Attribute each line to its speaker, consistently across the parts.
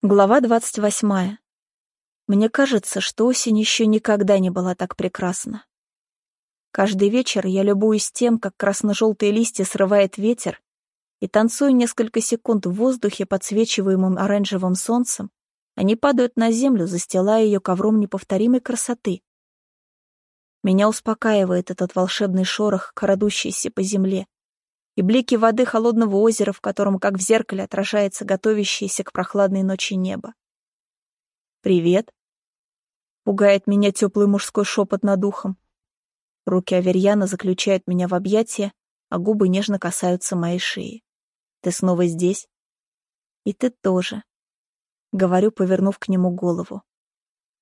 Speaker 1: Глава двадцать восьмая. Мне кажется, что осень еще никогда не была так прекрасна. Каждый вечер я любуюсь тем, как красно-желтые листья срывает ветер, и танцую несколько секунд в воздухе, подсвечиваемым оранжевым солнцем, они падают на землю, застилая ее ковром неповторимой красоты. Меня успокаивает этот волшебный шорох, крадущийся по земле, и блики воды холодного озера, в котором, как в зеркале, отражается готовящееся к прохладной ночи небо. «Привет!» — пугает меня теплый мужской шепот над ухом. Руки Аверьяна заключают меня в объятия, а губы нежно касаются моей шеи. «Ты снова здесь?» «И ты тоже», — говорю, повернув к нему голову.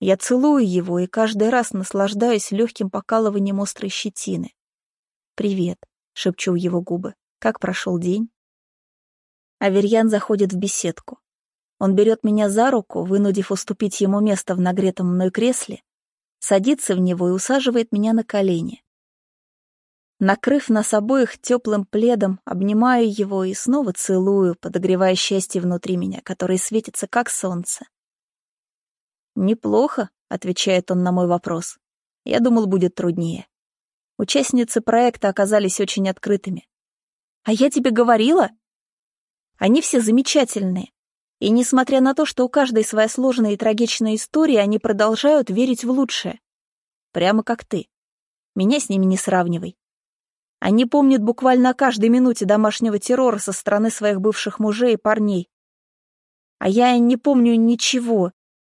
Speaker 1: Я целую его и каждый раз наслаждаюсь легким покалыванием острой щетины. «Привет», — шепчу в его губы. Как прошел день? Аверьян заходит в беседку. Он берет меня за руку, вынудив уступить ему место в нагретом мной кресле, садится в него и усаживает меня на колени. Накрыв нас обоих теплым пледом, обнимаю его и снова целую, подогревая счастье внутри меня, которое светится как солнце. «Неплохо», — отвечает он на мой вопрос. «Я думал, будет труднее». Участницы проекта оказались очень открытыми. А я тебе говорила? Они все замечательные. И несмотря на то, что у каждой своя сложная и трагичная история, они продолжают верить в лучшее. Прямо как ты. Меня с ними не сравнивай. Они помнят буквально о каждой минуте домашнего террора со стороны своих бывших мужей и парней. А я не помню ничего.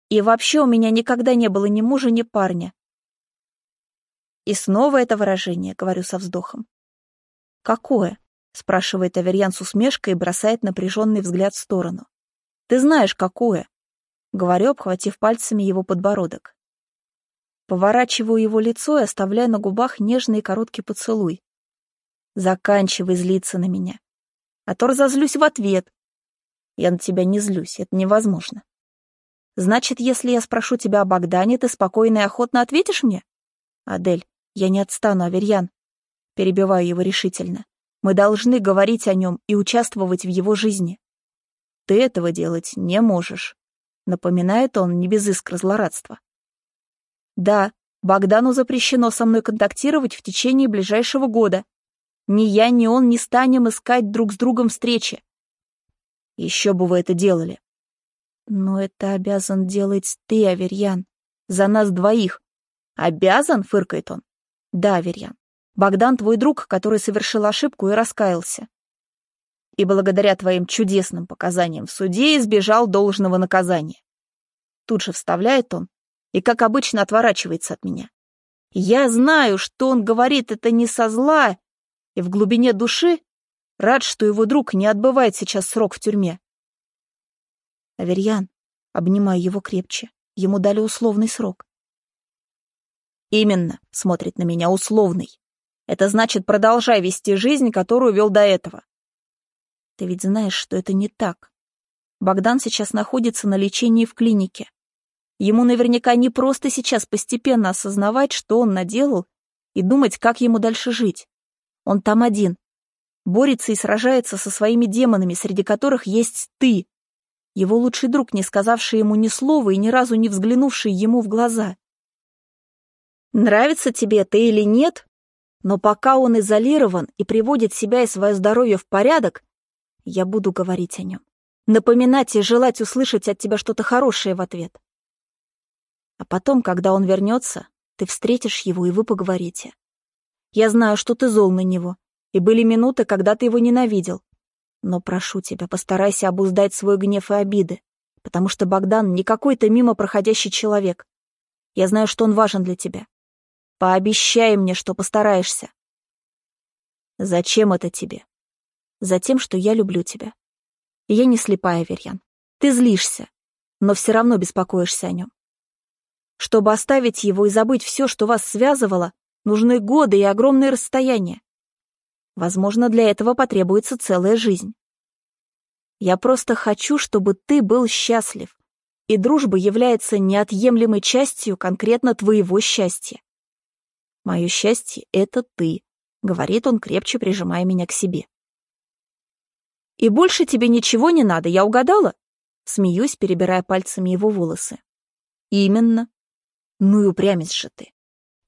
Speaker 1: И вообще у меня никогда не было ни мужа, ни парня. И снова это выражение, говорю со вздохом. Какое? Спрашивает Аверьян с усмешкой и бросает напряженный взгляд в сторону. Ты знаешь, какое? Говорю, обхватив пальцами его подбородок. Поворачиваю его лицо и оставляю на губах нежный и короткий поцелуй. Заканчивай злиться на меня. А то разозлюсь в ответ. Я на тебя не злюсь, это невозможно. Значит, если я спрошу тебя о Богдане, ты спокойно и охотно ответишь мне? Адель, я не отстану, Аверьян. Перебиваю его решительно. Мы должны говорить о нем и участвовать в его жизни. Ты этого делать не можешь. Напоминает он не без искр злорадства. Да, Богдану запрещено со мной контактировать в течение ближайшего года. Ни я, ни он не станем искать друг с другом встречи. Еще бы вы это делали. Но это обязан делать ты, Аверьян. За нас двоих. Обязан, фыркает он. Да, Аверьян. Богдан твой друг, который совершил ошибку и раскаялся. И благодаря твоим чудесным показаниям в суде избежал должного наказания. Тут же вставляет он и, как обычно, отворачивается от меня. Я знаю, что он говорит это не со зла, и в глубине души рад, что его друг не отбывает сейчас срок в тюрьме. Аверьян, обнимаю его крепче, ему дали условный срок. Именно, смотрит на меня, условный. Это значит, продолжай вести жизнь, которую вел до этого. Ты ведь знаешь, что это не так. Богдан сейчас находится на лечении в клинике. Ему наверняка не просто сейчас постепенно осознавать, что он наделал, и думать, как ему дальше жить. Он там один. Борется и сражается со своими демонами, среди которых есть ты. Его лучший друг, не сказавший ему ни слова и ни разу не взглянувший ему в глаза. Нравится тебе это или нет, но пока он изолирован и приводит себя и свое здоровье в порядок, я буду говорить о нем. Напоминать и желать услышать от тебя что-то хорошее в ответ. А потом, когда он вернется, ты встретишь его, и вы поговорите. Я знаю, что ты зол на него, и были минуты, когда ты его ненавидел. Но прошу тебя, постарайся обуздать свой гнев и обиды, потому что Богдан не какой-то мимо проходящий человек. Я знаю, что он важен для тебя. Пообещай мне, что постараешься. Зачем это тебе? Затем, что я люблю тебя. Я не слепая, Верьян. Ты злишься, но все равно беспокоишься о нем. Чтобы оставить его и забыть все, что вас связывало, нужны годы и огромные расстояния. Возможно, для этого потребуется целая жизнь. Я просто хочу, чтобы ты был счастлив, и дружба является неотъемлемой частью конкретно твоего счастья. Мое счастье — это ты», — говорит он, крепче прижимая меня к себе. «И больше тебе ничего не надо, я угадала?» Смеюсь, перебирая пальцами его волосы. Именно. Ну и упрямец же ты.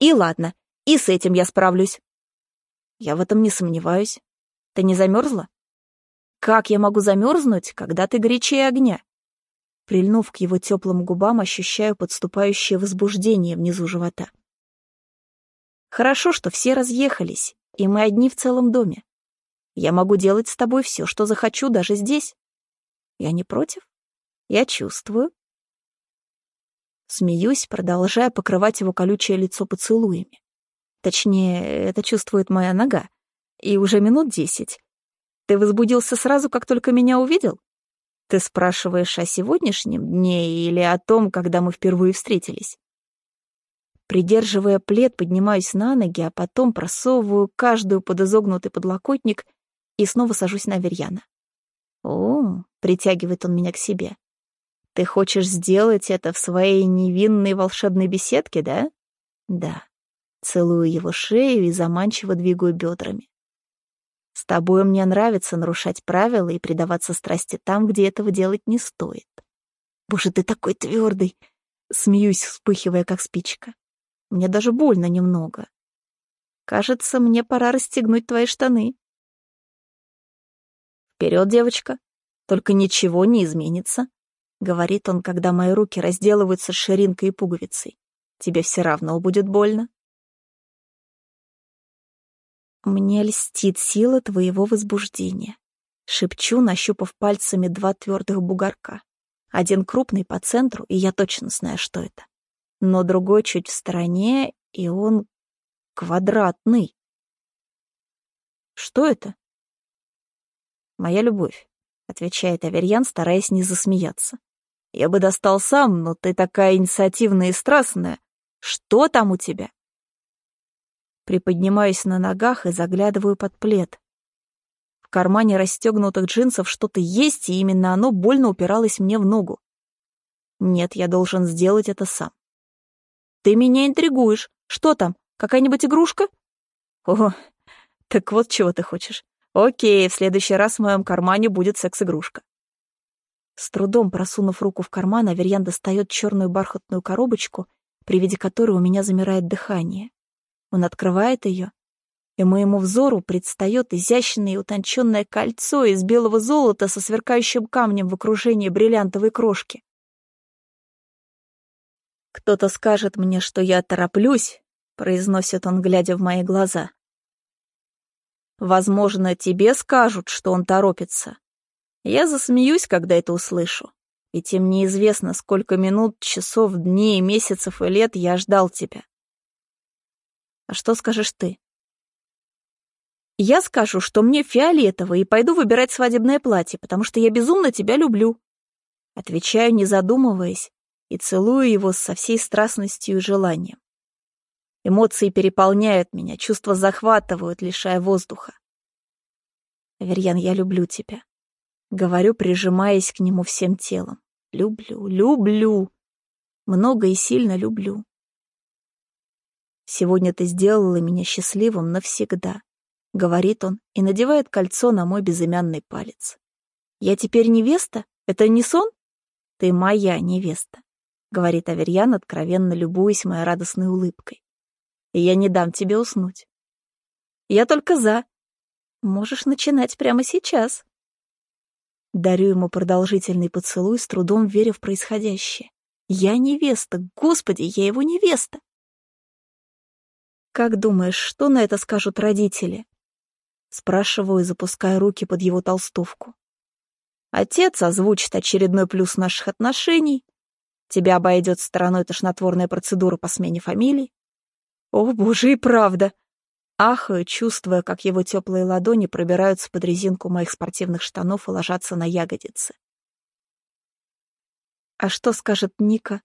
Speaker 1: И ладно, и с этим я справлюсь. Я в этом не сомневаюсь. Ты не замерзла? Как я могу замерзнуть, когда ты горячее огня? Прильнув к его теплым губам, ощущаю подступающее возбуждение внизу живота. Хорошо, что все разъехались, и мы одни в целом доме. Я могу делать с тобой все, что захочу, даже здесь. Я не против. Я чувствую. Смеюсь, продолжая покрывать его колючее лицо поцелуями. Точнее, это чувствует моя нога. И уже минут десять. Ты возбудился сразу, как только меня увидел? Ты спрашиваешь о сегодняшнем дне или о том, когда мы впервые встретились? Придерживая плед, поднимаюсь на ноги, а потом просовываю каждую под изогнутый подлокотник и снова сажусь на Верьяна. «О», — притягивает он меня к себе, — «ты хочешь сделать это в своей невинной волшебной беседке, да?» «Да». Целую его шею и заманчиво двигаю бедрами. С тобой мне нравится нарушать правила и предаваться страсти там, где этого делать не стоит. Боже, ты такой твердый! Смеюсь, вспыхивая, как спичка. Мне даже больно немного. Кажется, мне пора расстегнуть твои штаны. Вперед, девочка. Только ничего не изменится, — говорит он, когда мои руки разделываются ширинкой и пуговицей. Тебе все равно будет больно. Мне льстит сила твоего возбуждения. Шепчу, нащупав пальцами два твердых бугорка. Один крупный по центру, и я точно знаю, что это. Но другой чуть в стороне, и он квадратный. Что это? Моя любовь, отвечает Аверьян, стараясь не засмеяться. Я бы достал сам, но ты такая инициативная и страстная. Что там у тебя? Приподнимаюсь на ногах и заглядываю под плед. В кармане расстегнутых джинсов что-то есть, и именно оно больно упиралось мне в ногу. Нет, я должен сделать это сам. Ты меня интригуешь. Что там, какая-нибудь игрушка? О, так вот чего ты хочешь. Окей, в следующий раз в моем кармане будет секс-игрушка. С трудом просунув руку в карман, Аверьян достает черную бархатную коробочку, при виде которой у меня замирает дыхание. Он открывает ее, и моему взору предстает изящное и утонченное кольцо из белого золота со сверкающим камнем в окружении бриллиантовой крошки. «Кто-то скажет мне, что я тороплюсь», — произносит он, глядя в мои глаза. «Возможно, тебе скажут, что он торопится. Я засмеюсь, когда это услышу. Ведь им неизвестно, сколько минут, часов, дней, месяцев и лет я ждал тебя. А что скажешь ты? Я скажу, что мне фиолетово, и пойду выбирать свадебное платье, потому что я безумно тебя люблю. Отвечаю, не задумываясь, и целую его со всей страстностью и желанием. Эмоции переполняют меня, чувства захватывают, лишая воздуха. Аверьян, я люблю тебя. Говорю, прижимаясь к нему всем телом. Люблю, люблю. Много и сильно люблю. Сегодня ты сделала меня счастливым навсегда», — говорит он и надевает кольцо на мой безымянный палец. «Я теперь невеста? Это не сон?» «Ты моя невеста», — говорит Аверьян, откровенно любуясь моей радостной улыбкой. «И я не дам тебе уснуть». «Я только за. Можешь начинать прямо сейчас». Дарю ему продолжительный поцелуй, с трудом веря в происходящее. «Я невеста! Господи, я его невеста!» «Как думаешь, что на это скажут родители?» Спрашиваю, запуская руки под его толстовку. Отец озвучит очередной плюс наших отношений. Тебя обойдет стороной тошнотворная процедура по смене фамилий. О, боже, и правда! Ахаю, чувствуя, как его теплые ладони пробираются под резинку моих спортивных штанов и ложатся на ягодицы. А что скажет Ника?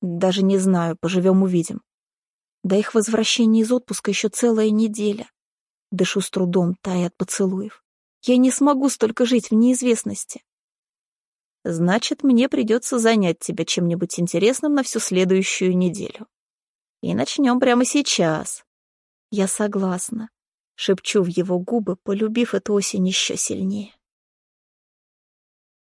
Speaker 1: Даже не знаю, поживем-увидим. До их возвращения из отпуска еще целая неделя. Дышу с трудом, тая от поцелуев. Я не смогу столько жить в неизвестности. Значит, мне придется занять тебя чем-нибудь интересным на всю следующую неделю. И начнем прямо сейчас. Я согласна. Шепчу в его губы, полюбив эту осень еще сильнее.